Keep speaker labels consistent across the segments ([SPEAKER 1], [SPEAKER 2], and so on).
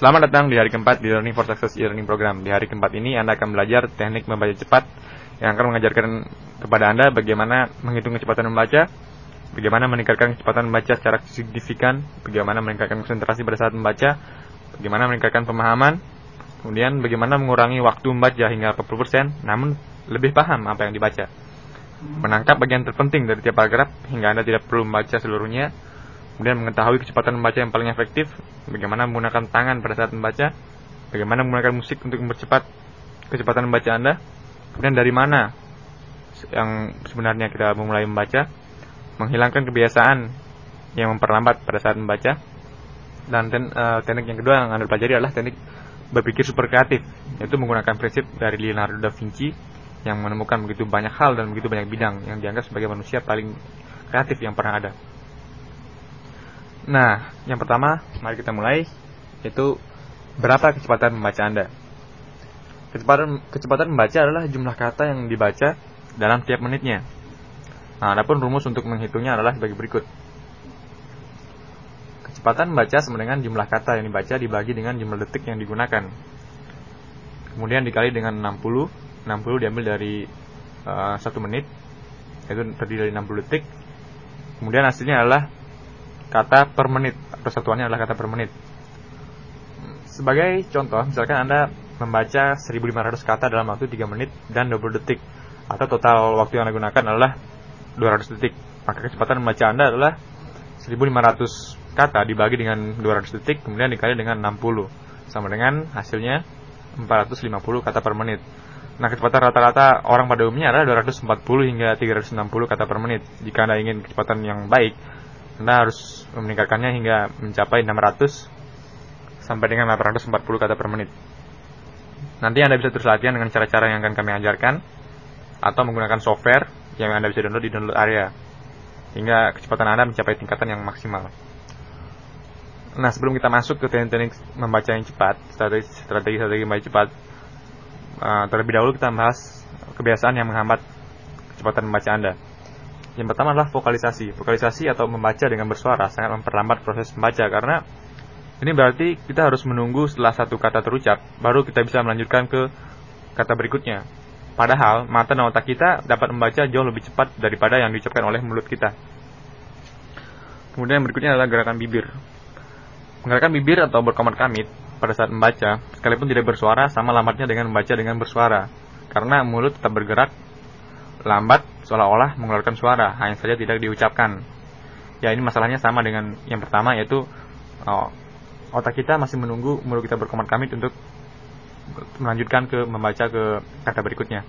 [SPEAKER 1] Selamat datang di hari keempat di Learning for Success e-learning program. Di hari keempat ini Anda akan belajar teknik membaca cepat yang akan mengajarkan kepada Anda bagaimana menghitung kecepatan membaca, bagaimana meningkatkan kecepatan membaca secara signifikan, bagaimana meningkatkan konsentrasi pada saat membaca, bagaimana meningkatkan pemahaman, kemudian bagaimana mengurangi waktu membaca hingga 40%, namun lebih paham apa yang dibaca. Menangkap bagian terpenting dari tiap paragraf hingga Anda tidak perlu membaca seluruhnya, kemudian mengetahui kecepatan membaca yang paling efektif, bagaimana menggunakan tangan pada saat membaca, bagaimana menggunakan musik untuk mempercepat kecepatan membaca Anda, kemudian dari mana yang sebenarnya kita memulai membaca, menghilangkan kebiasaan yang memperlambat pada saat membaca, dan ten, uh, teknik yang kedua yang Anda pelajari adalah teknik berpikir super kreatif, yaitu menggunakan prinsip dari Leonardo da Vinci yang menemukan begitu banyak hal dan begitu banyak bidang yang dianggap sebagai manusia paling kreatif yang pernah ada. Nah, yang pertama, mari kita mulai yaitu berapa kecepatan membaca Anda. Kecepatan kecepatan membaca adalah jumlah kata yang dibaca dalam tiap menitnya. Nah, adapun rumus untuk menghitungnya adalah sebagai berikut. Kecepatan membaca sama dengan jumlah kata yang dibaca dibagi dengan jumlah detik yang digunakan. Kemudian dikali dengan 60. 60 diambil dari uh, 1 menit, yaitu terdiri dari 60 detik. Kemudian hasilnya adalah kata per menit atau satuannya adalah kata per menit. Sebagai contoh, misalkan Anda membaca 1500 kata dalam waktu 3 menit dan 20 detik atau total waktu yang Anda gunakan adalah 200 detik. Maka kecepatan membaca Anda adalah 1500 kata dibagi dengan 200 detik kemudian dikali dengan 60 sama dengan hasilnya 450 kata per menit. Nah, kecepatan rata-rata orang pada umumnya adalah 240 hingga 360 kata per menit. Jika Anda ingin kecepatan yang baik, anda harus meningkatkannya hingga mencapai 600 sampai dengan 840 kata per menit. Nanti Anda bisa terus latihan dengan cara-cara yang akan kami ajarkan atau menggunakan software yang Anda bisa download di download area hingga kecepatan Anda mencapai tingkatan yang maksimal. Nah, sebelum kita masuk ke teknik-teknik membaca yang cepat, strategi-strategi membaca cepat, uh, terlebih dahulu kita bahas kebiasaan yang menghambat kecepatan membaca Anda. Yang pertama adalah vokalisasi. Vokalisasi atau membaca dengan bersuara sangat memperlambat proses membaca karena ini berarti kita harus menunggu setelah satu kata terucap baru kita bisa melanjutkan ke kata berikutnya. Padahal mata dan otak kita dapat membaca jauh lebih cepat daripada yang diucapkan oleh mulut kita. Kemudian yang berikutnya adalah gerakan bibir. Menggerakkan bibir atau berkomat kamit pada saat membaca, sekalipun tidak bersuara, sama lambatnya dengan membaca dengan bersuara. Karena mulut tetap bergerak lambat seolah-olah mengeluarkan suara, hanya saja tidak diucapkan. Ya ini masalahnya sama dengan yang pertama yaitu oh, otak kita masih menunggu mulut kita berkomat kamit untuk melanjutkan ke membaca ke kata berikutnya.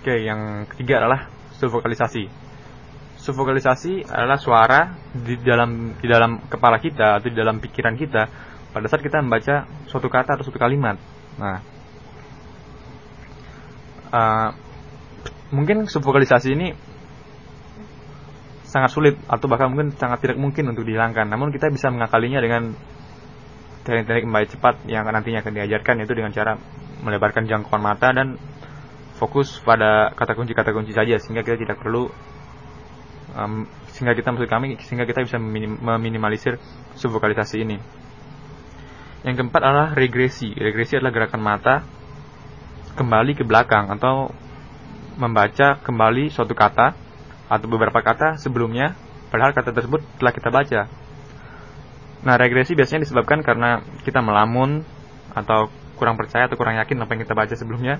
[SPEAKER 1] Oke, yang ketiga adalah subvokalisasi. Subvokalisasi adalah suara di dalam di dalam kepala kita atau di dalam pikiran kita pada saat kita membaca suatu kata atau suatu kalimat. Nah, uh, mungkin subvokalisasi ini sangat sulit atau bahkan mungkin sangat tidak mungkin untuk dihilangkan. Namun kita bisa mengakalinya dengan teknik-teknik membaca cepat yang nantinya akan diajarkan yaitu dengan cara melebarkan jangkauan mata dan fokus pada kata kunci kata kunci saja sehingga kita tidak perlu um, sehingga kita maksud kami sehingga kita bisa meminimalisir subvokalisasi ini. Yang keempat adalah regresi. Regresi adalah gerakan mata kembali ke belakang atau membaca kembali suatu kata atau beberapa kata sebelumnya padahal kata tersebut telah kita baca. Nah, regresi biasanya disebabkan karena kita melamun atau kurang percaya atau kurang yakin apa yang kita baca sebelumnya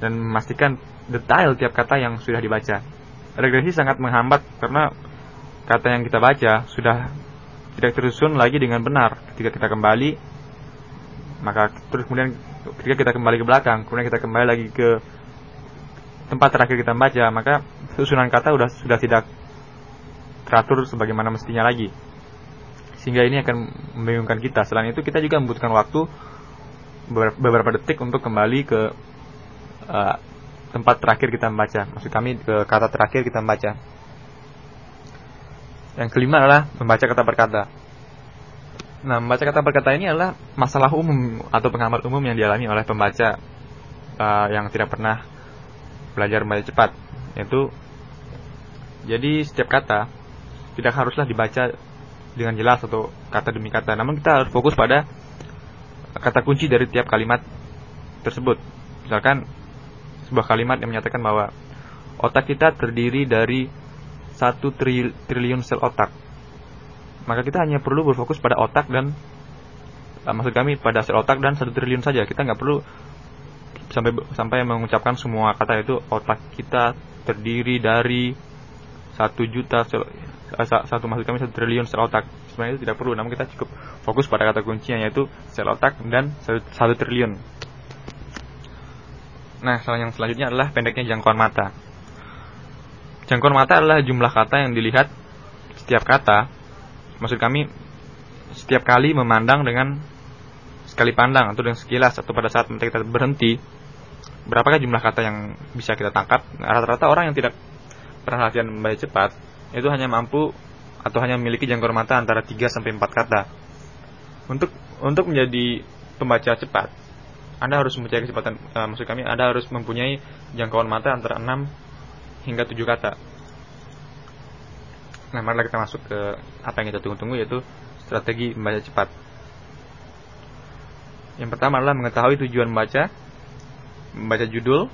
[SPEAKER 1] dan memastikan detail tiap kata yang sudah dibaca. Regresi sangat menghambat karena kata yang kita baca sudah tidak tersusun lagi dengan benar. Ketika kita kembali, maka terus kemudian ketika kita kembali ke belakang, kemudian kita kembali lagi ke tempat terakhir kita membaca, maka susunan kata sudah sudah tidak teratur sebagaimana mestinya lagi. Sehingga ini akan membingungkan kita. Selain itu kita juga membutuhkan waktu beberapa detik untuk kembali ke uh, tempat terakhir kita membaca. Maksud kami ke kata terakhir kita membaca. Yang kelima adalah membaca kata per kata. Nah, membaca kata per kata ini adalah masalah umum atau penghambat umum yang dialami oleh pembaca uh, yang tidak pernah belajar membaca cepat yaitu jadi setiap kata tidak haruslah dibaca dengan jelas atau kata demi kata. Namun kita harus fokus pada kata kunci dari tiap kalimat tersebut. Misalkan sebuah kalimat yang menyatakan bahwa otak kita terdiri dari satu triliun sel otak. Maka kita hanya perlu berfokus pada otak dan uh, maksud kami pada sel otak dan satu triliun saja. Kita nggak perlu sampai sampai mengucapkan semua kata itu otak kita terdiri dari satu juta uh, satu maksud kami satu triliun sel otak. Sebenarnya itu tidak perlu, namun kita cukup fokus pada kata kuncinya yaitu sel otak dan satu, triliun. Nah, yang selanjutnya adalah pendeknya jangkauan mata. Jangkauan mata adalah jumlah kata yang dilihat setiap kata. Maksud kami setiap kali memandang dengan sekali pandang atau dengan sekilas atau pada saat kita berhenti berapakah jumlah kata yang bisa kita tangkap rata-rata orang yang tidak pernah latihan membaca cepat itu hanya mampu atau hanya memiliki jangkauan mata antara 3 sampai 4 kata untuk untuk menjadi pembaca cepat Anda harus mempunyai kecepatan uh, maksud kami Anda harus mempunyai jangkauan mata antara 6 hingga 7 kata. Nah, mari kita masuk ke apa yang kita tunggu-tunggu yaitu strategi membaca cepat. Yang pertama adalah mengetahui tujuan membaca, membaca judul,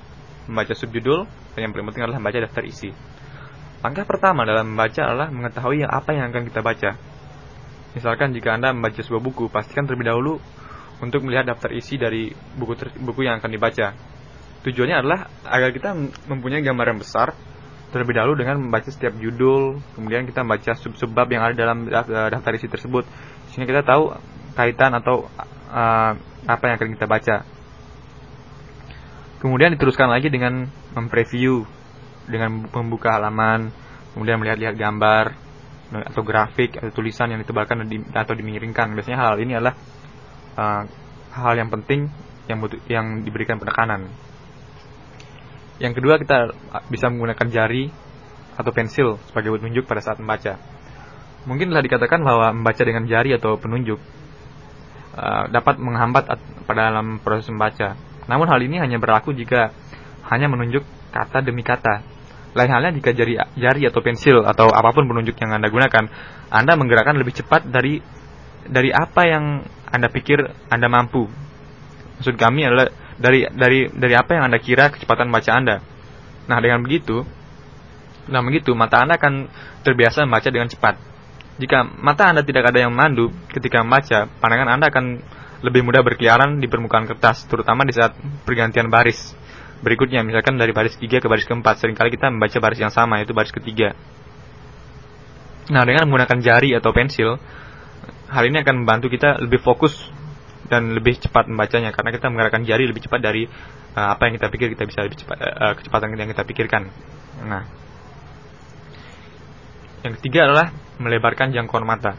[SPEAKER 1] membaca subjudul, dan yang paling penting adalah membaca daftar isi. Langkah pertama dalam membaca adalah mengetahui apa yang akan kita baca. Misalkan jika Anda membaca sebuah buku, pastikan terlebih dahulu untuk melihat daftar isi dari buku buku yang akan dibaca. Tujuannya adalah agar kita mempunyai gambaran besar terlebih dahulu dengan membaca setiap judul, kemudian kita membaca sub-subbab yang ada dalam daftar isi tersebut, sehingga kita tahu kaitan atau apa yang akan kita baca. Kemudian diteruskan lagi dengan mempreview, dengan membuka halaman, kemudian melihat-lihat gambar atau grafik atau tulisan yang ditebalkan atau dimiringkan. Biasanya hal ini adalah uh, hal yang penting yang yang diberikan penekanan. Yang kedua kita bisa menggunakan jari atau pensil sebagai penunjuk pada saat membaca. Mungkin telah dikatakan bahwa membaca dengan jari atau penunjuk uh, dapat menghambat pada dalam proses membaca. Namun hal ini hanya berlaku jika hanya menunjuk kata demi kata. Lain halnya jika jari jari atau pensil atau apa pun penunjuk yang Anda gunakan, Anda menggerakkan lebih cepat dari dari apa yang Anda pikir Anda mampu. Maksud kami adalah dari dari dari apa yang Anda kira kecepatan baca Anda. Nah, dengan begitu, nah begitu mata Anda akan terbiasa membaca dengan cepat. Jika mata Anda tidak ada yang memandu ketika membaca, pandangan Anda akan lebih mudah berkeliaran di permukaan kertas, terutama di saat pergantian baris. Berikutnya, misalkan dari baris ketiga ke baris keempat, sering kali kita membaca baris yang sama, yaitu baris ketiga. Nah, dengan menggunakan jari atau pensil, hal ini akan membantu kita lebih fokus dan lebih cepat membacanya karena kita menggerakkan jari lebih cepat dari uh, apa yang kita pikir kita bisa lebih cepat uh, kecepatan yang kita pikirkan. Nah, yang ketiga adalah melebarkan jangkauan mata.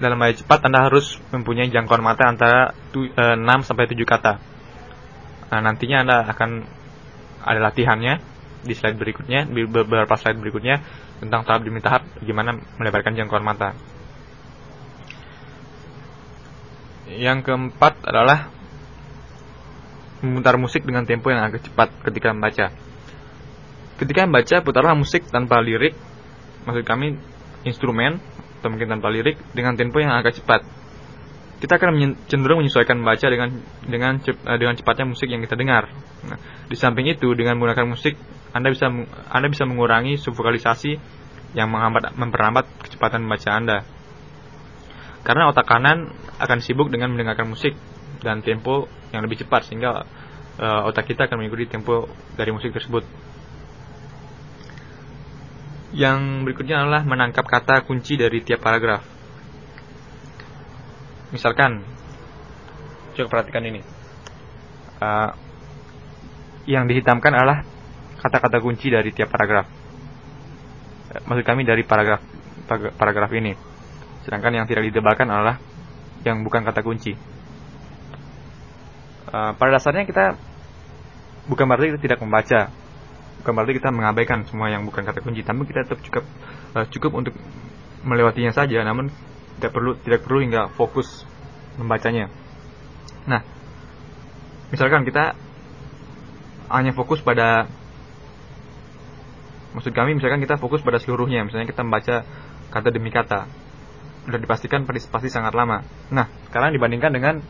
[SPEAKER 1] Dalam bahasa cepat Anda harus mempunyai jangkauan mata antara tu, uh, 6 sampai 7 kata. Nah, nantinya Anda akan ada latihannya di slide berikutnya, di beberapa slide berikutnya tentang tahap demi tahap bagaimana melebarkan jangkauan mata. Yang keempat adalah memutar musik dengan tempo yang agak cepat ketika membaca. Ketika membaca, putarlah musik tanpa lirik, maksud kami instrumen atau mungkin tanpa lirik dengan tempo yang agak cepat. Kita akan cenderung menyesuaikan membaca dengan dengan eh, dengan cepatnya musik yang kita dengar. Nah, di samping itu, dengan menggunakan musik, Anda bisa Anda bisa mengurangi subvokalisasi yang menghambat memperlambat kecepatan membaca Anda. Karena otak kanan akan sibuk dengan mendengarkan musik dan tempo yang lebih cepat sehingga uh, otak kita akan mengikuti tempo dari musik tersebut. Yang berikutnya adalah menangkap kata kunci dari tiap paragraf. Misalkan, coba perhatikan ini. Uh, yang dihitamkan adalah kata-kata kunci dari tiap paragraf. Maksud kami dari paragraf paragraf ini Sedangkan yang tidak didebakan adalah yang bukan kata kunci. Uh, pada dasarnya kita bukan berarti kita tidak membaca, bukan berarti kita mengabaikan semua yang bukan kata kunci, tapi kita tetap cukup uh, cukup untuk melewatinya saja, namun tidak perlu tidak perlu hingga fokus membacanya. Nah, misalkan kita hanya fokus pada maksud kami misalkan kita fokus pada seluruhnya, misalnya kita membaca kata demi kata. Sudah dipastikan pasti sangat lama. Nah, sekarang dibandingkan dengan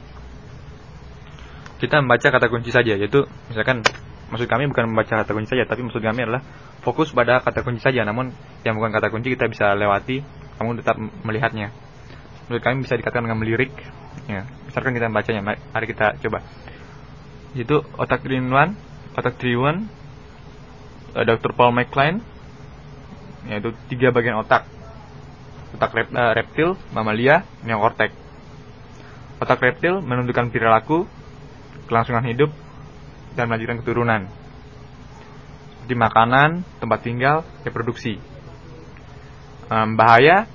[SPEAKER 1] kita membaca kata kunci saja, yaitu misalkan maksud kami bukan membaca kata kunci saja, tapi maksud kami adalah fokus pada kata kunci saja. Namun yang bukan kata kunci kita bisa lewati, namun tetap melihatnya. Menurut kami bisa dikatakan dengan melirik. Ya, misalkan kita membacanya, mari kita coba. Itu otak trinuan, otak triun, uh, Dr. Paul McLean, yaitu tiga bagian otak. Otak uh, reptil, mamalia, neokortek. Otak reptil menentukan perilaku, kelangsungan hidup, dan melanjutkan keturunan. Di makanan, tempat tinggal, reproduksi. Um, bahaya,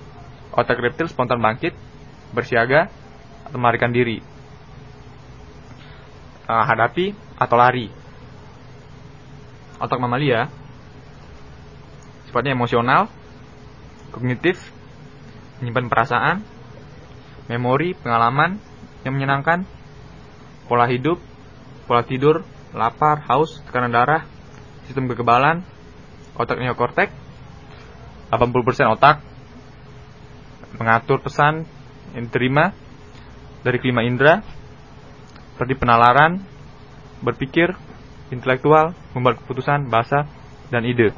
[SPEAKER 1] otak reptil spontan bangkit, bersiaga, atau melarikan diri. Uh, hadapi atau lari. Otak mamalia sifatnya emosional, kognitif, menyimpan perasaan, memori, pengalaman yang menyenangkan, pola hidup, pola tidur, lapar, haus, tekanan darah, sistem kekebalan, otak neokortek, 80% otak, mengatur pesan yang diterima dari kelima indera, seperti penalaran, berpikir, intelektual, membuat keputusan, bahasa, dan ide.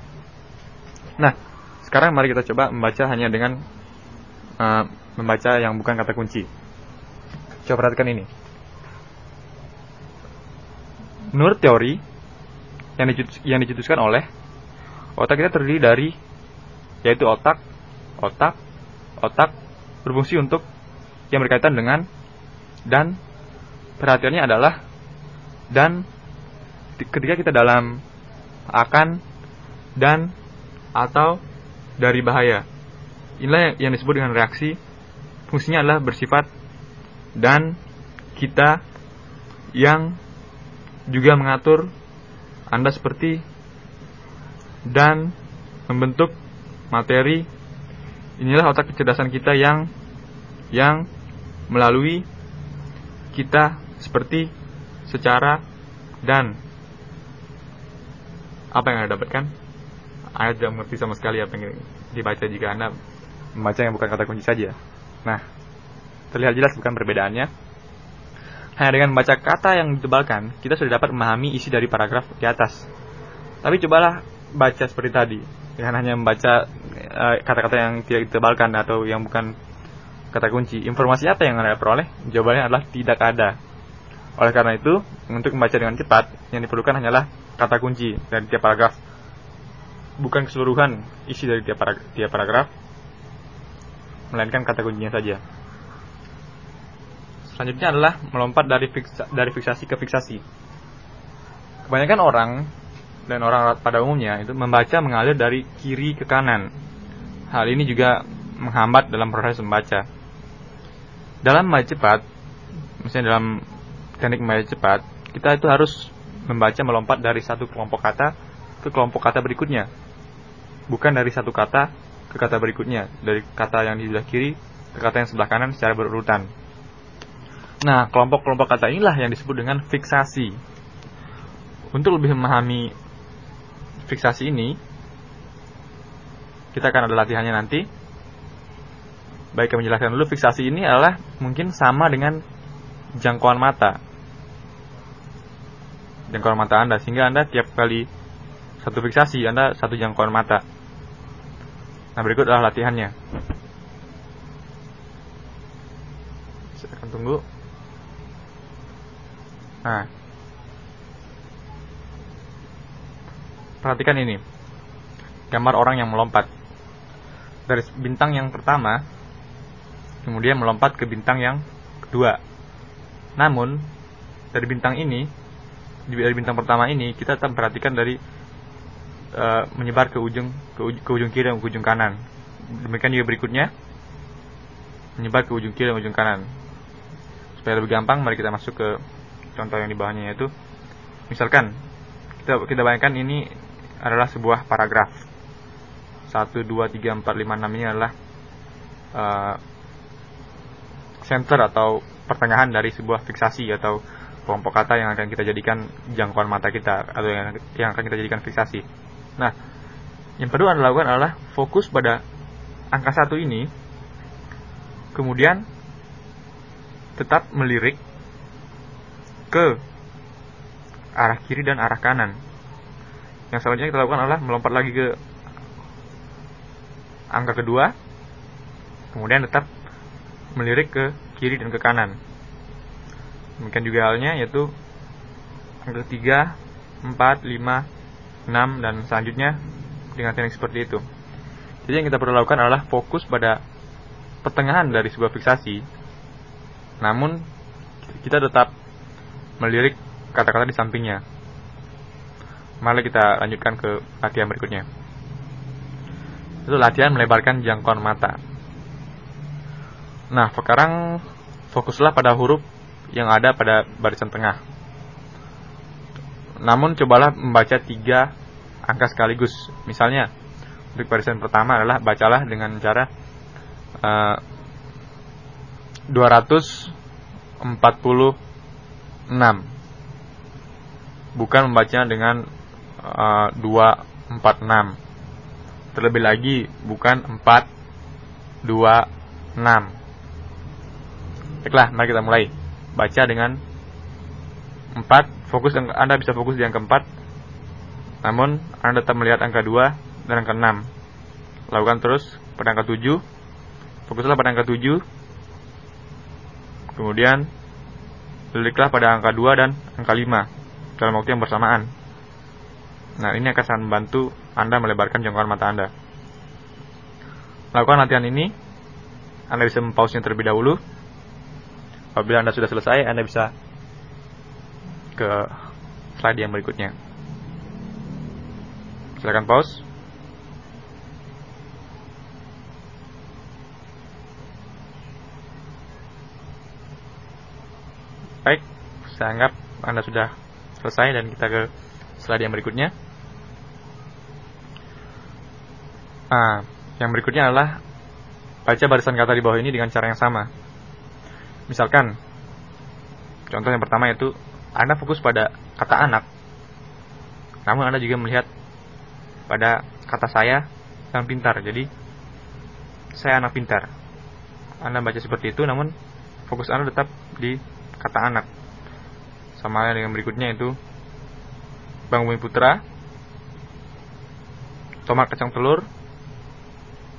[SPEAKER 1] Nah, sekarang mari kita coba membaca hanya dengan uh, membaca yang bukan kata kunci. Coba perhatikan ini. Menurut teori yang, yang dicetuskan oleh otak kita terdiri dari yaitu otak, otak, otak berfungsi untuk yang berkaitan dengan dan perhatiannya adalah dan ketika kita dalam akan dan atau dari bahaya. Inilah yang disebut dengan reaksi. Fungsinya adalah bersifat dan kita yang juga mengatur Anda seperti dan membentuk materi. Inilah otak kecerdasan kita yang yang melalui kita seperti secara dan apa yang Anda dapatkan? Anda tidak mengerti sama sekali apa yang dibaca jika Anda membaca yang bukan kata kunci saja. Nah, terlihat jelas bukan perbedaannya hanya dengan membaca kata yang ditebalkan, kita sudah dapat memahami isi dari paragraf di atas. Tapi cobalah baca seperti tadi, dengan hanya membaca eh, kata-kata uh, yang tidak ditebalkan atau yang bukan kata kunci. Informasi apa yang Anda peroleh? Jawabannya adalah tidak ada. Oleh karena itu, untuk membaca dengan cepat, yang diperlukan hanyalah kata kunci dari tiap paragraf. Bukan keseluruhan isi dari tiap paragraf, melainkan kata kuncinya saja. Selanjutnya adalah melompat dari fiksa, dari fiksasi ke fiksasi. Kebanyakan orang dan orang pada umumnya itu membaca mengalir dari kiri ke kanan. Hal ini juga menghambat dalam proses membaca. Dalam membaca cepat, misalnya dalam teknik membaca cepat, kita itu harus membaca melompat dari satu kelompok kata ke kelompok kata berikutnya. Bukan dari satu kata ke kata berikutnya, dari kata yang di sebelah kiri ke kata yang sebelah kanan secara berurutan. Nah, kelompok-kelompok kata inilah yang disebut dengan fiksasi. Untuk lebih memahami fiksasi ini, kita akan ada latihannya nanti. Baik, kami menjelaskan dulu fiksasi ini adalah mungkin sama dengan jangkauan mata. Jangkauan mata Anda, sehingga Anda tiap kali satu fiksasi, Anda satu jangkauan mata. Nah, berikut adalah latihannya. Saya akan tunggu. Nah, perhatikan ini. Gambar orang yang melompat. Dari bintang yang pertama, kemudian melompat ke bintang yang kedua. Namun, dari bintang ini, dari bintang pertama ini, kita tetap perhatikan dari uh, menyebar ke ujung ke, uj ke ujung kiri dan ke ujung kanan. Demikian juga berikutnya, menyebar ke ujung kiri dan ujung kanan. Supaya lebih gampang, mari kita masuk ke contoh yang di bawahnya yaitu misalkan kita kita bayangkan ini adalah sebuah paragraf 1 2 3 4 5 6 ini adalah uh, center atau pertengahan dari sebuah fiksasi atau kelompok kata yang akan kita jadikan jangkauan mata kita atau yang, yang akan kita jadikan fiksasi. Nah, yang perlu Anda lakukan adalah fokus pada angka satu ini kemudian tetap melirik ke arah kiri dan arah kanan. Yang selanjutnya kita lakukan adalah melompat lagi ke angka kedua, kemudian tetap melirik ke kiri dan ke kanan. Demikian juga halnya yaitu angka ketiga, empat, lima, enam dan selanjutnya dengan teknik seperti itu. Jadi yang kita perlu lakukan adalah fokus pada pertengahan dari sebuah fiksasi namun kita tetap melirik kata-kata di sampingnya. Mari kita lanjutkan ke latihan berikutnya. Itu latihan melebarkan jangkauan mata. Nah, sekarang fokuslah pada huruf yang ada pada barisan tengah. Namun cobalah membaca tiga angka sekaligus. Misalnya, untuk barisan pertama adalah bacalah dengan cara uh, 246 bukan membacanya dengan uh, 246 terlebih lagi bukan 426 baiklah mari kita mulai. Baca dengan 4 fokus Anda bisa fokus di angka 4 namun Anda tetap melihat angka 2 dan angka 6 lakukan terus pada angka 7 fokuslah pada angka 7 Kemudian liriklah pada angka 2 dan angka 5 dalam waktu yang bersamaan. Nah, ini akan sangat membantu Anda melebarkan jangkauan mata Anda. Lakukan latihan ini, Anda bisa mempause terlebih dahulu. Apabila Anda sudah selesai, Anda bisa ke slide yang berikutnya. Silakan pause. Baik, saya anggap Anda sudah selesai dan kita ke slide yang berikutnya. Nah, yang berikutnya adalah baca barisan kata di bawah ini dengan cara yang sama. Misalkan, contoh yang pertama yaitu Anda fokus pada kata anak, namun Anda juga melihat pada kata saya yang pintar. Jadi, saya anak pintar. Anda baca seperti itu, namun fokus Anda tetap di kata anak. Sama dengan berikutnya itu Bang Bumi Putra, tomat kacang telur,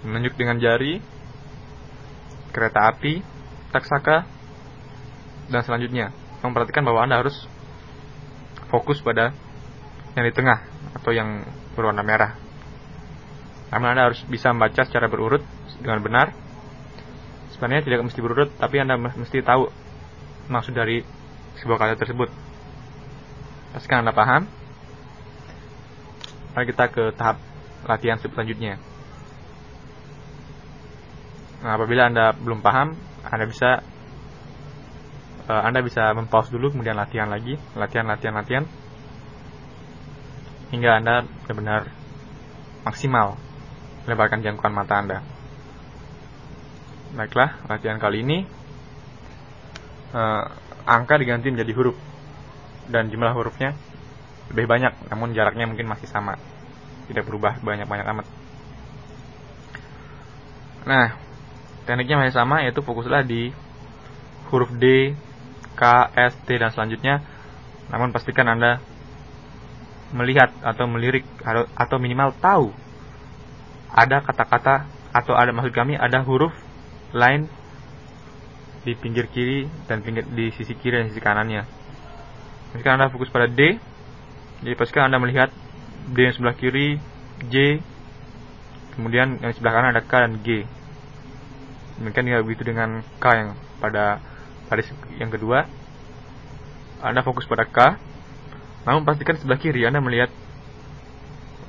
[SPEAKER 1] menunjuk dengan jari, kereta api, taksaka, dan selanjutnya. Memperhatikan bahwa Anda harus fokus pada yang di tengah atau yang berwarna merah. Namun Anda harus bisa membaca secara berurut dengan benar. Sebenarnya tidak mesti berurut, tapi Anda mesti tahu maksud dari sebuah kata tersebut. Pastikan Anda paham. Mari kita ke tahap latihan selanjutnya. Nah, apabila Anda belum paham, Anda bisa uh, Anda bisa mempause dulu kemudian latihan lagi, latihan latihan latihan hingga Anda benar-benar maksimal melebarkan jangkauan mata Anda. Baiklah, latihan kali ini uh, angka diganti menjadi huruf. Dan jumlah hurufnya lebih banyak namun jaraknya mungkin masih sama. Tidak berubah banyak-banyak amat. Nah tekniknya masih sama yaitu fokuslah di huruf D, K, S, T dan selanjutnya. Namun pastikan anda melihat atau melirik atau minimal tahu ada kata-kata atau ada maksud kami ada huruf lain di pinggir kiri dan pinggir di sisi kiri dan sisi kanannya. Jika Anda fokus pada D, jadi pastikan Anda melihat D yang sebelah kiri, J, kemudian yang sebelah kanan ada K dan G. Demikian juga begitu dengan K yang pada baris yang kedua. Anda fokus pada K, namun pastikan sebelah kiri Anda melihat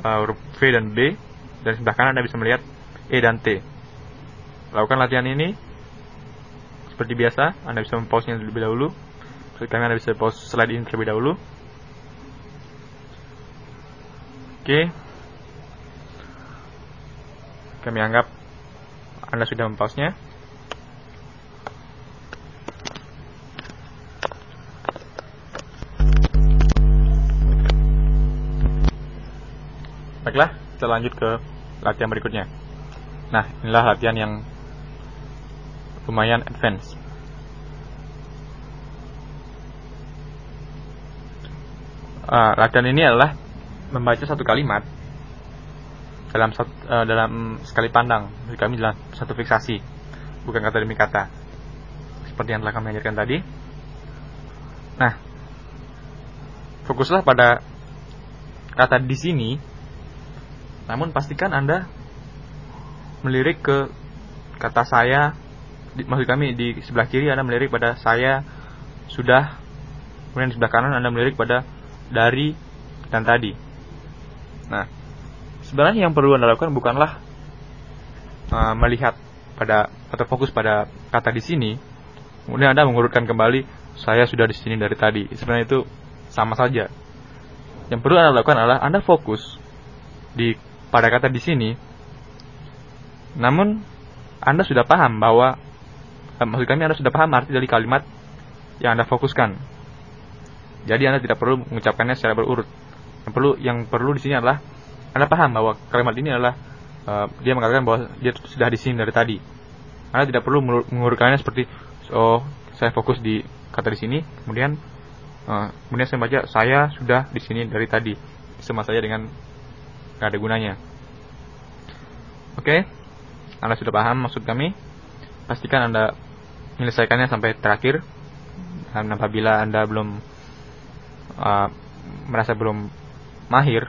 [SPEAKER 1] uh, V dan B, dan sebelah kanan Anda bisa melihat E dan T. Lakukan latihan ini seperti biasa, Anda bisa mempause-nya terlebih dahulu. Sekarang Anda bisa pause slide ini terlebih dahulu. Oke. Kami anggap Anda sudah mempause-nya. Baiklah, kita lanjut ke latihan berikutnya. Nah, inilah latihan yang lumayan advance. Uh, latihan ini adalah membaca satu kalimat dalam satu, uh, dalam sekali pandang. Jadi kami adalah satu fiksasi, bukan kata demi kata. Seperti yang telah kami ajarkan tadi. Nah, fokuslah pada kata di sini. Namun pastikan Anda melirik ke kata saya di, maksud kami di sebelah kiri Anda melirik pada saya sudah kemudian di sebelah kanan Anda melirik pada dari dan tadi. Nah, sebenarnya yang perlu Anda lakukan bukanlah uh, melihat pada atau fokus pada kata di sini, kemudian Anda mengurutkan kembali saya sudah di sini dari tadi. Sebenarnya itu sama saja. Yang perlu Anda lakukan adalah Anda fokus di pada kata di sini. Namun Anda sudah paham bahwa maksud kami Anda sudah paham arti dari kalimat yang Anda fokuskan. Jadi Anda tidak perlu mengucapkannya secara berurut. Yang perlu yang perlu di sini adalah Anda paham bahwa kalimat ini adalah uh, dia mengatakan bahwa dia sudah di sini dari tadi. Anda tidak perlu mengurutkannya seperti oh saya fokus di kata di sini, kemudian uh, kemudian saya baca saya sudah di sini dari tadi sama saja dengan nggak ada gunanya. Oke, okay? Anda sudah paham maksud kami? Pastikan Anda menyelesaikannya sampai terakhir. Dan apabila Anda belum uh, merasa belum mahir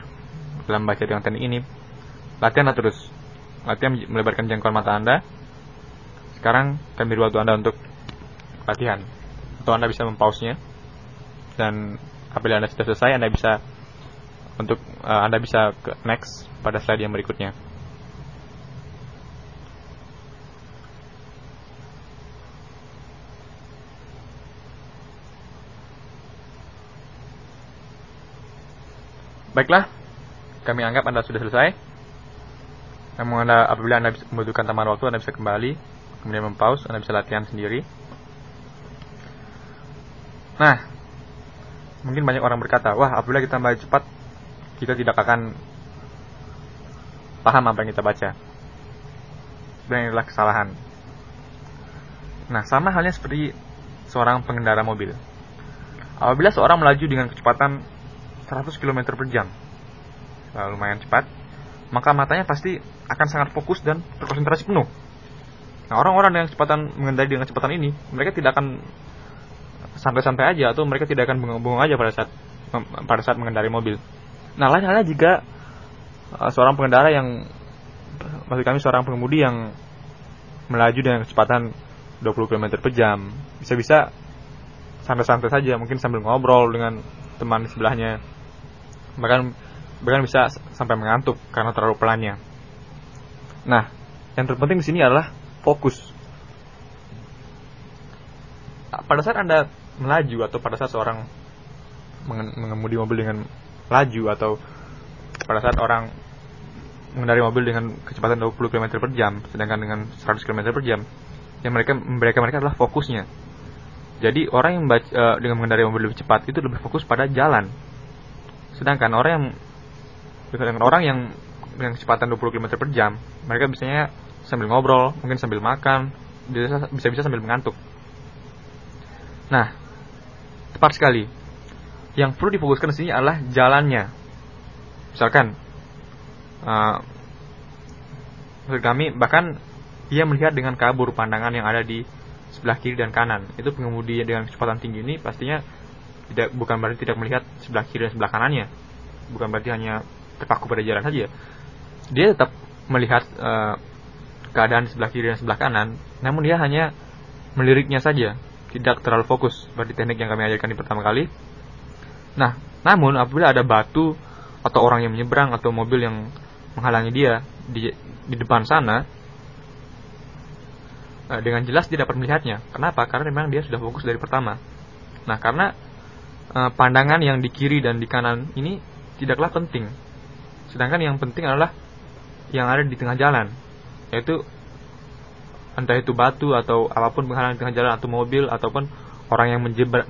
[SPEAKER 1] dalam baca dengan teknik ini, latihanlah terus. Latihan melebarkan jangkauan mata Anda. Sekarang kami waktu Anda untuk latihan. Atau Anda bisa mempause-nya. Dan apabila Anda sudah selesai, Anda bisa untuk uh, Anda bisa ke next pada slide yang berikutnya. Baiklah, kami anggap Anda sudah selesai. Namun Anda, apabila Anda membutuhkan tambahan waktu, Anda bisa kembali, kemudian mempause, Anda bisa latihan sendiri. Nah, mungkin banyak orang berkata, wah apabila kita baca cepat, kita tidak akan paham apa yang kita baca. Dan inilah kesalahan. Nah, sama halnya seperti seorang pengendara mobil. Apabila seorang melaju dengan kecepatan 100 km per jam. Uh, lumayan cepat. Maka matanya pasti akan sangat fokus dan terkonsentrasi penuh. Nah orang-orang dengan kecepatan mengendari dengan kecepatan ini mereka tidak akan santai-santai aja atau mereka tidak akan bengong-bengong aja pada saat pada saat mengendari mobil. Nah lain halnya jika uh, seorang pengendara yang maksud kami seorang pengemudi yang melaju dengan kecepatan 20 km per jam bisa-bisa santai-santai saja mungkin sambil ngobrol dengan teman sebelahnya bahkan bahkan bisa sampai mengantuk karena terlalu pelannya. Nah, yang terpenting di sini adalah fokus. Pada saat Anda melaju atau pada saat seorang mengemudi mobil dengan laju atau pada saat orang mengendari mobil dengan kecepatan 20 km per jam sedangkan dengan 100 km per jam yang mereka mereka mereka adalah fokusnya jadi orang yang baca, uh, dengan mengendari mobil lebih cepat itu lebih fokus pada jalan Sedangkan orang yang dengan orang yang dengan kecepatan 20 km per jam, mereka biasanya sambil ngobrol, mungkin sambil makan, bisa-bisa sambil mengantuk. Nah, tepat sekali. Yang perlu difokuskan di sini adalah jalannya. Misalkan, uh, kami bahkan ia melihat dengan kabur pandangan yang ada di sebelah kiri dan kanan. Itu pengemudi dengan kecepatan tinggi ini pastinya tidak bukan berarti tidak melihat sebelah kiri dan sebelah kanannya. Bukan berarti hanya terpaku pada jalan saja. Dia tetap melihat uh, keadaan sebelah kiri dan sebelah kanan namun dia hanya meliriknya saja. Tidak terlalu fokus. Seperti teknik yang kami ajarkan di pertama kali. Nah namun apabila ada batu atau orang yang menyeberang atau mobil yang menghalangi dia di, di depan sana eh, dengan jelas dia dapat melihatnya. Kenapa? Karena memang dia sudah fokus dari pertama. Nah karena Eh, pandangan yang di kiri dan di kanan ini tidaklah penting. Sedangkan yang penting adalah yang ada di tengah jalan, yaitu entah itu batu atau apa pun penghalang di tengah jalan atau mobil ataupun orang yang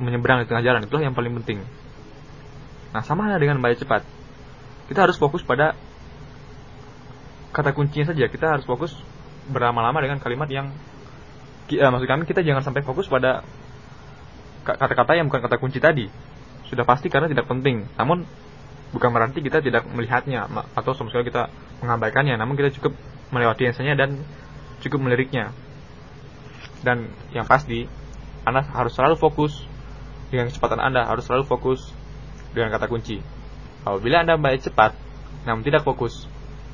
[SPEAKER 1] menyeberang di tengah jalan itulah yang paling penting. Nah, sama halnya dengan baca cepat. Kita harus fokus pada kata kuncinya saja. Kita harus fokus berlama-lama dengan kalimat yang uh, maksud kami kita jangan sampai fokus pada kata-kata yang bukan kata kunci tadi. Sudah pasti karena tidak penting. Namun bukan berarti kita tidak melihatnya atau sama sekali kita mengabaikannya. Namun kita cukup melewati ensanya dan cukup meliriknya. Dan yang pasti, Anda harus selalu fokus dengan kecepatan Anda, harus selalu fokus dengan kata kunci. Apabila Anda membaca cepat, namun tidak fokus,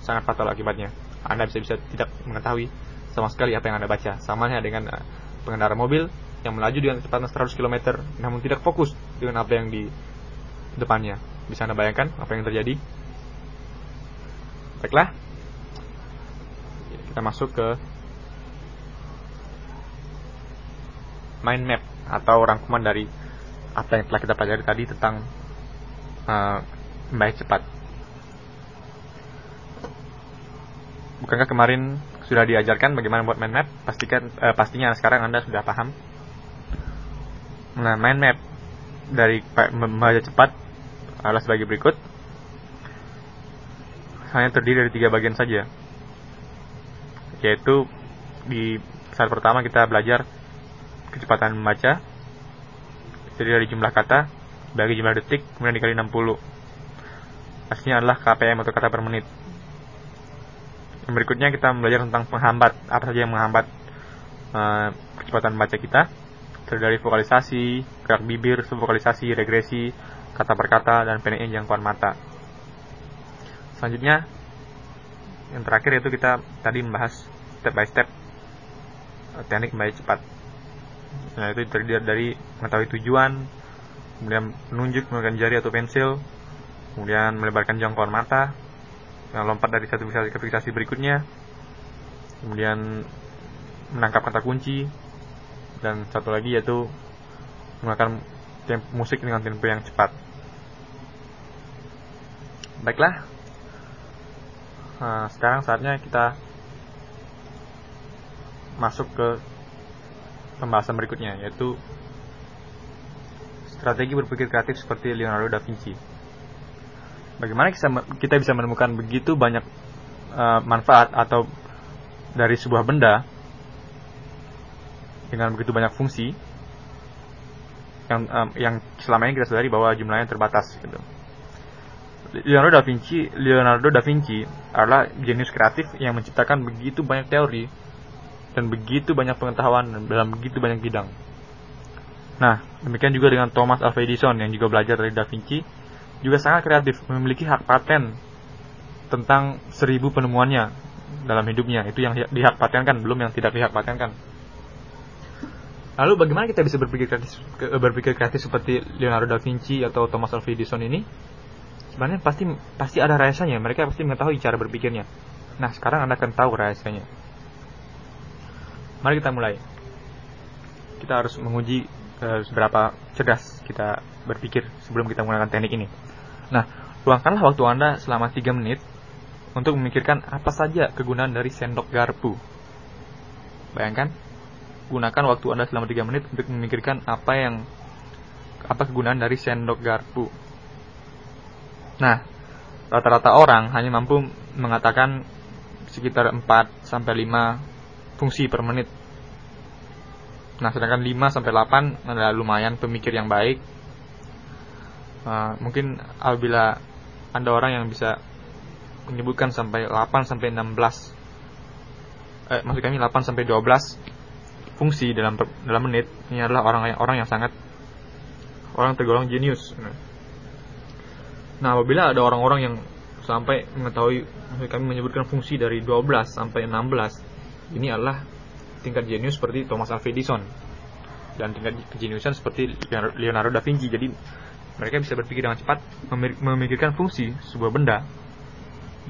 [SPEAKER 1] sangat fatal akibatnya. Anda bisa-bisa tidak mengetahui sama sekali apa yang Anda baca. Sama dengan uh, pengendara mobil yang melaju dengan kecepatan 100 km namun tidak fokus dengan apa yang di depannya. Bisa Anda bayangkan apa yang terjadi? Baiklah. Kita masuk ke mind map atau rangkuman dari apa yang telah kita pelajari tadi tentang uh, membaik cepat. Bukankah kemarin sudah diajarkan bagaimana buat mind map? Pastikan uh, pastinya sekarang Anda sudah paham. Nah, mind map dari membaca cepat adalah sebagai berikut. Hanya terdiri dari tiga bagian saja. Yaitu di saat pertama kita belajar kecepatan membaca jadi dari jumlah kata bagi jumlah detik kemudian dikali 60 hasilnya adalah KPM atau kata per menit yang berikutnya kita belajar tentang penghambat apa saja yang menghambat uh, kecepatan membaca kita terdiri dari vokalisasi gerak bibir subvokalisasi regresi kata per kata dan PNE jangkauan mata. Selanjutnya yang terakhir yaitu kita tadi membahas step by step teknik membaca cepat. Nah, itu terdiri dari mengetahui tujuan, kemudian menunjuk menggunakan jari atau pensil, kemudian melebarkan jangkauan mata, lompat dari satu fiksi ke fiksi berikutnya, kemudian menangkap kata kunci, dan satu lagi yaitu menggunakan tempo musik dengan tempo yang cepat. Baiklah, nah, sekarang saatnya kita masuk ke pembahasan berikutnya yaitu strategi berpikir kreatif seperti Leonardo da Vinci. Bagaimana kita bisa menemukan begitu banyak uh, manfaat atau dari sebuah benda dengan begitu banyak fungsi yang um, yang selama ini kita sadari bahwa jumlahnya terbatas gitu. Leonardo da Vinci Leonardo da Vinci adalah jenius kreatif yang menciptakan begitu banyak teori dan begitu banyak pengetahuan dalam begitu banyak bidang. Nah, demikian juga dengan Thomas Alva Edison yang juga belajar dari Da Vinci, juga sangat kreatif, memiliki hak paten tentang seribu penemuannya dalam hidupnya. Itu yang dihak patenkan, belum yang tidak dihak patenkan. Lalu bagaimana kita bisa berpikir kreatif, berpikir kreatif seperti Leonardo da Vinci atau Thomas Alva Edison ini? Sebenarnya pasti pasti ada rahasianya. Mereka pasti mengetahui cara berpikirnya. Nah, sekarang Anda akan tahu rahasianya. Mari kita mulai. Kita harus menguji uh, seberapa cerdas kita berpikir sebelum kita menggunakan teknik ini. Nah, luangkanlah waktu Anda selama 3 menit untuk memikirkan apa saja kegunaan dari sendok garpu. Bayangkan, gunakan waktu Anda selama 3 menit untuk memikirkan apa yang apa kegunaan dari sendok garpu. Nah, rata-rata orang hanya mampu mengatakan sekitar 4 sampai 5 fungsi per menit. Nah, sedangkan 5 sampai 8 adalah lumayan pemikir yang baik. Uh, mungkin apabila Anda orang yang bisa menyebutkan sampai 8 sampai 16 eh maksud kami 8 sampai 12 fungsi dalam dalam menit ini adalah orang yang orang yang sangat orang tergolong jenius. Nah, apabila ada orang-orang yang sampai mengetahui kami menyebutkan fungsi dari 12 sampai 16 ini adalah tingkat jenius seperti Thomas Alva Edison dan tingkat kejeniusan seperti Leonardo da Vinci. Jadi mereka bisa berpikir dengan cepat, memikirkan fungsi sebuah benda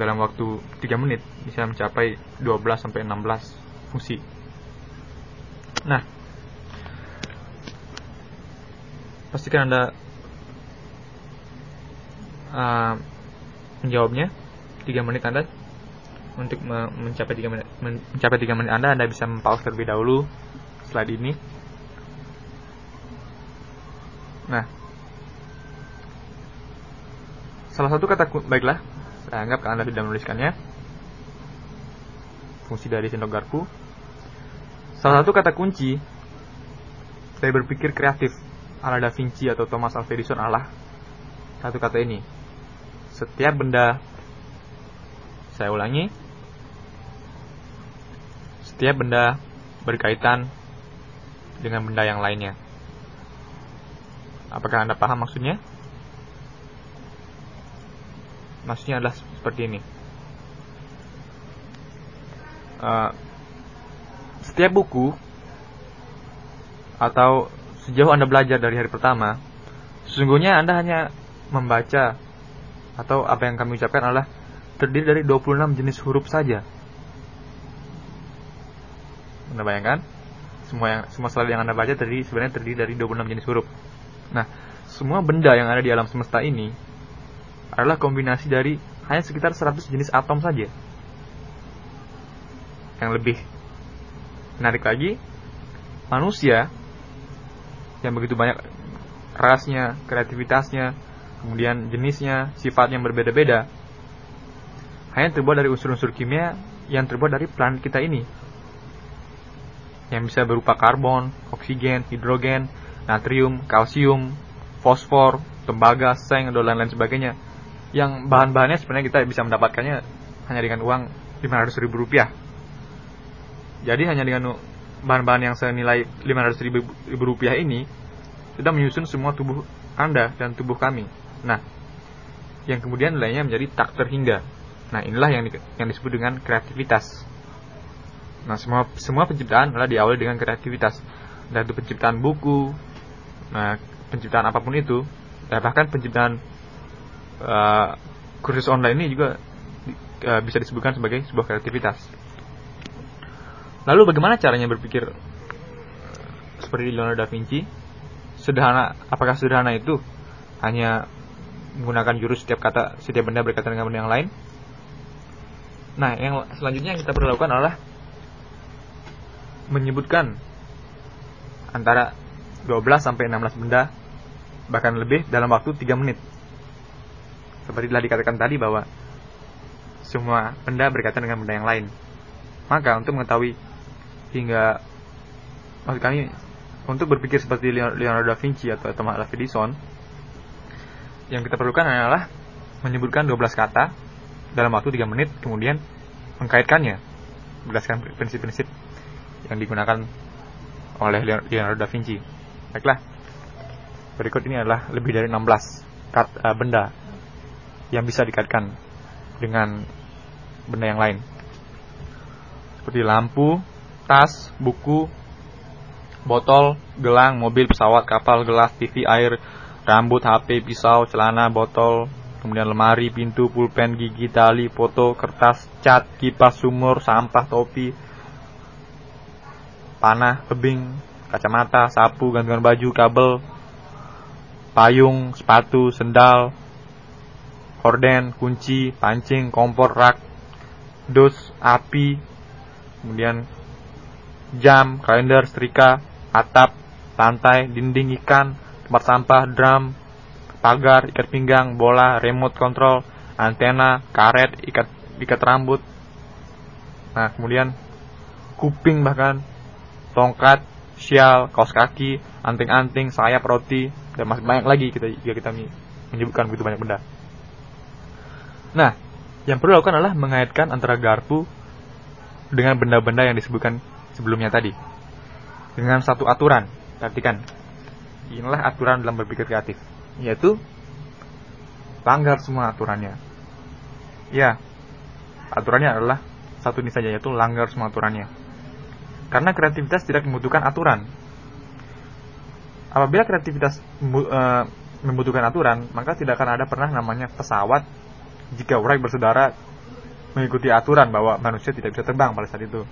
[SPEAKER 1] dalam waktu 3 menit bisa mencapai 12 sampai 16 fungsi. Nah, pastikan Anda uh, menjawabnya 3 menit Anda untuk mencapai 3 menit mencapai 3 menit Anda Anda bisa mempause terlebih dahulu slide ini. Nah, salah satu kata baiklah, saya anggap Anda sudah menuliskannya. fungsi dari sendok garpu. Salah satu kata kunci saya berpikir kreatif ala Da Vinci atau Thomas Alva Edison adalah satu kata ini. Setiap benda saya ulangi setiap benda berkaitan dengan benda yang lainnya. Apakah Anda paham maksudnya? Maksudnya adalah seperti ini. Uh, setiap buku atau sejauh Anda belajar dari hari pertama, sesungguhnya Anda hanya membaca atau apa yang kami ucapkan adalah terdiri dari 26 jenis huruf saja. Anda bayangkan? Semua yang semua slide yang Anda baca tadi sebenarnya terdiri dari 26 jenis huruf. Nah, semua benda yang ada di alam semesta ini adalah kombinasi dari hanya sekitar 100 jenis atom saja. Yang lebih menarik lagi, manusia yang begitu banyak rasnya, kreativitasnya, kemudian jenisnya, sifat yang berbeda-beda, hanya terbuat dari unsur-unsur kimia yang terbuat dari planet kita ini. Yang bisa berupa karbon, oksigen, hidrogen, natrium, kalsium, fosfor, tembaga, seng, dan lain-lain sebagainya. Yang bahan-bahannya sebenarnya kita bisa mendapatkannya hanya dengan uang 500 ribu rupiah. Jadi hanya dengan bahan-bahan yang senilai 500 ribu, ribu rupiah ini sudah menyusun semua tubuh Anda dan tubuh kami. Nah, yang kemudian nilainya menjadi tak terhingga. Nah, inilah yang di, yang disebut dengan kreativitas. Nah, semua semua penciptaan adalah diawali dengan kreativitas. Dan itu penciptaan buku, nah penciptaan apa pun itu, dan bahkan penciptaan uh, kursus online ini juga uh, bisa disebutkan sebagai sebuah kreativitas. Lalu bagaimana caranya berpikir seperti Leonardo da Vinci? Sederhana, apakah sederhana itu hanya menggunakan jurus setiap kata, setiap benda berkaitan dengan benda yang lain? Nah, yang selanjutnya yang kita perlu lakukan adalah menyebutkan antara 12 sampai 16 benda bahkan lebih dalam waktu 3 menit. Seperti telah dikatakan tadi bahwa semua benda berkaitan dengan benda yang lain. Maka untuk mengetahui hingga maksud kami untuk berpikir seperti Leonardo da Vinci atau Thomas Alva Edison yang kita perlukan adalah menyebutkan 12 kata dalam waktu 3 menit kemudian mengkaitkannya berdasarkan prinsip-prinsip yang digunakan oleh Leonardo da Vinci. Baiklah. Berikut ini adalah lebih dari 16 kat, uh, benda yang bisa dikaitkan dengan benda yang lain. Seperti lampu, tas, buku, botol, gelang, mobil, pesawat, kapal, gelas, TV, air, rambut, HP, pisau, celana, botol, kemudian lemari, pintu, pulpen, gigi, tali, foto, kertas, cat, kipas, sumur, sampah, topi, panah, tebing, kacamata, sapu, gantungan baju, kabel, payung, sepatu, sendal, horden, kunci, pancing, kompor, rak, dus, api, kemudian jam, kalender, setrika, atap, lantai, dinding ikan, tempat sampah, drum, pagar, ikat pinggang, bola, remote control, antena, karet, ikat ikat rambut. Nah, kemudian kuping bahkan tongkat, sial, kaos kaki, anting-anting, sayap roti, dan masih banyak lagi kita jika kita menyebutkan begitu banyak benda. Nah, yang perlu dilakukan adalah mengaitkan antara garpu dengan benda-benda yang disebutkan sebelumnya tadi. Dengan satu aturan. Perhatikan. Inilah aturan dalam berpikir kreatif. Yaitu langgar semua aturannya. Ya, aturannya adalah satu ini saja yaitu langgar semua aturannya. Karena kreativitas tidak membutuhkan aturan. Apabila kreativitas uh, membutuhkan aturan, maka tidak akan ada pernah namanya pesawat jika urai bersaudara mengikuti aturan bahwa manusia tidak bisa terbang pada saat itu.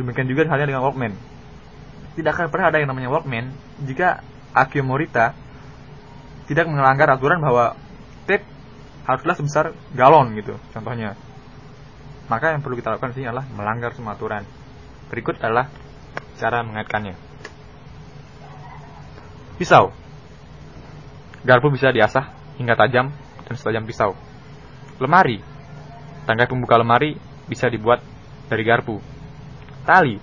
[SPEAKER 1] Demikian juga halnya dengan Walkman. Tidak akan pernah ada yang namanya Walkman jika Akio Morita tidak melanggar aturan bahwa tape haruslah sebesar galon gitu contohnya. Maka yang perlu kita lakukan di sini adalah melanggar semua aturan. Berikut adalah cara mengaitkannya. Pisau. Garpu bisa diasah hingga tajam dan setajam pisau. Lemari Tangkai pembuka lemari bisa dibuat dari garpu. Tali.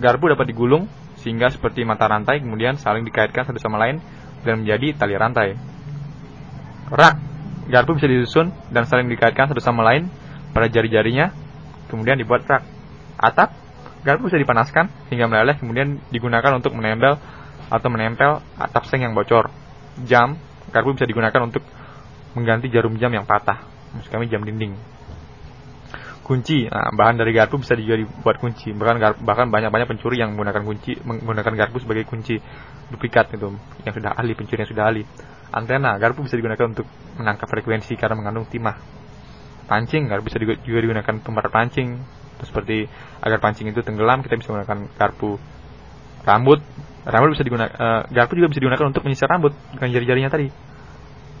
[SPEAKER 1] Garpu dapat digulung sehingga seperti mata rantai kemudian saling dikaitkan satu sama lain dan menjadi tali rantai. Rak. Garpu bisa disusun dan saling dikaitkan satu sama lain pada jari-jarinya kemudian dibuat rak. Atap. Garpu bisa dipanaskan hingga meleleh kemudian digunakan untuk menempel atau menempel atap seng yang bocor. Jam. Garpu bisa digunakan untuk mengganti jarum jam yang patah. Maksud kami jam dinding kunci. Nah, bahan dari garpu bisa juga dibuat kunci. Bahkan bahkan banyak banyak pencuri yang menggunakan kunci menggunakan garpu sebagai kunci duplikat itu yang sudah ahli pencuri yang sudah ahli. Antena garpu bisa digunakan untuk menangkap frekuensi karena mengandung timah. Pancing garpu bisa juga, digunakan tempat pancing. Terus seperti agar pancing itu tenggelam kita bisa menggunakan garpu rambut. Rambut bisa digunakan uh, garpu juga bisa digunakan untuk menyisir rambut dengan jari-jarinya tadi.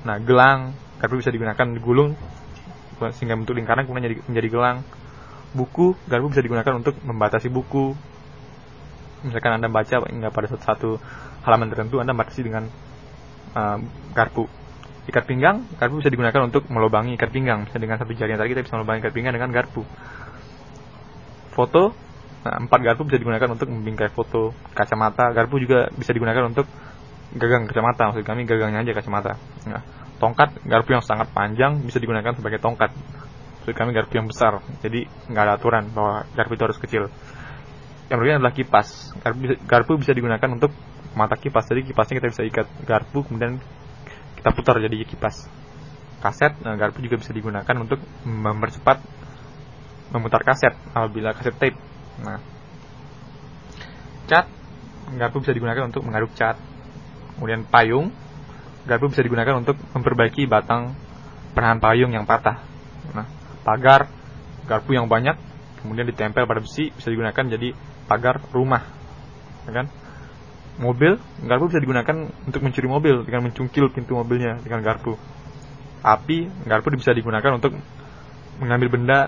[SPEAKER 1] Nah gelang garpu bisa digunakan digulung sehingga bentuk lingkaran kemudian jadi, menjadi gelang. Buku garpu bisa digunakan untuk membatasi buku. Misalkan Anda baca hingga pada satu, satu halaman tertentu Anda batasi dengan uh, garpu. Ikat pinggang, garpu bisa digunakan untuk melubangi ikat pinggang. Misalnya dengan satu jari yang tadi kita bisa melubangi ikat pinggang dengan garpu. Foto, nah, empat garpu bisa digunakan untuk membingkai foto. Kacamata, garpu juga bisa digunakan untuk gagang kacamata. Maksud kami gagangnya aja kacamata. Nah, tongkat garpu yang sangat panjang bisa digunakan sebagai tongkat. Maksud kami garpu yang besar jadi nggak ada aturan bahwa garpu itu harus kecil. Yang berikutnya adalah kipas. Garpu, garpu bisa digunakan untuk mata kipas jadi kipasnya kita bisa ikat garpu kemudian kita putar jadi kipas. Kaset nah, garpu juga bisa digunakan untuk mempercepat memutar kaset apabila kaset tape. Nah cat garpu bisa digunakan untuk mengaduk cat. Kemudian payung garpu bisa digunakan untuk memperbaiki batang penahan payung yang patah. Nah, pagar garpu yang banyak kemudian ditempel pada besi bisa digunakan jadi pagar rumah. Ya kan? Mobil, garpu bisa digunakan untuk mencuri mobil dengan mencungkil pintu mobilnya dengan garpu. Api, garpu bisa digunakan untuk mengambil benda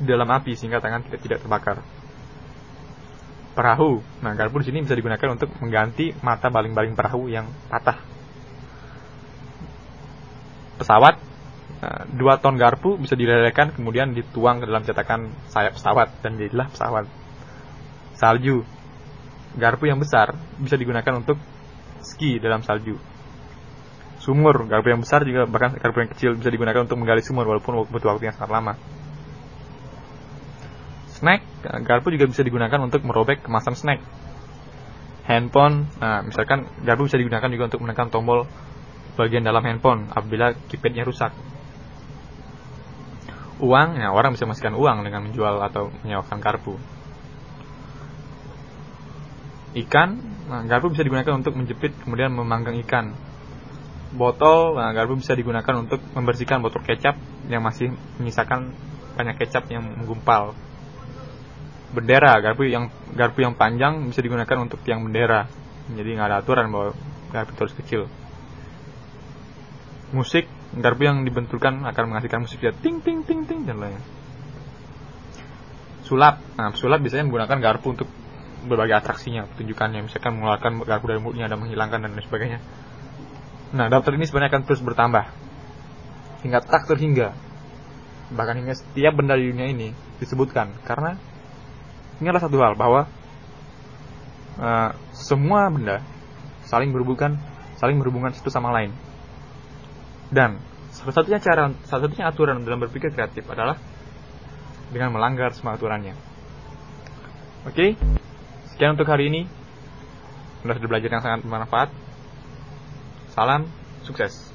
[SPEAKER 1] di dalam api sehingga tangan tidak tidak terbakar. Perahu, nah garpu di sini bisa digunakan untuk mengganti mata baling-baling perahu yang patah pesawat eh, dua ton garpu bisa dilelehkan kemudian dituang ke dalam cetakan sayap pesawat dan jadilah pesawat. Salju. Garpu yang besar bisa digunakan untuk ski dalam salju. Sumur. Garpu yang besar juga bahkan garpu yang kecil bisa digunakan untuk menggali sumur walaupun butuh waktu yang sangat lama. Snack. Eh, garpu juga bisa digunakan untuk merobek kemasan snack. Handphone. Nah misalkan garpu bisa digunakan juga untuk menekan tombol bagian dalam handphone apabila keypadnya rusak. Uang, ya orang bisa menghasilkan uang dengan menjual atau menyewakan karpu. Ikan, nah, garpu bisa digunakan untuk menjepit kemudian memanggang ikan. Botol, nah, garpu bisa digunakan untuk membersihkan botol kecap yang masih menyisakan banyak kecap yang menggumpal. Bendera, garpu yang garpu yang panjang bisa digunakan untuk tiang bendera. Jadi nggak ada aturan bahwa garpu terus kecil musik garpu yang dibenturkan akan menghasilkan musik ya ting ting ting ting dan lain sulap. Nah sulap biasanya menggunakan garpu untuk berbagai atraksinya pertunjukannya. Misalkan mengeluarkan garpu dari mulutnya dan menghilangkan dan lain sebagainya. Nah daftar ini sebenarnya akan terus bertambah. Hingga tak terhingga. Bahkan hingga setiap benda di dunia ini disebutkan. Karena ini adalah satu hal bahwa uh, semua benda saling berhubungan saling berhubungan satu sama lain dan satu-satunya cara, satu-satunya aturan dalam berpikir kreatif adalah dengan melanggar semua aturannya. Oke, sekian untuk hari ini. Sudah belajar yang sangat bermanfaat. Salam sukses.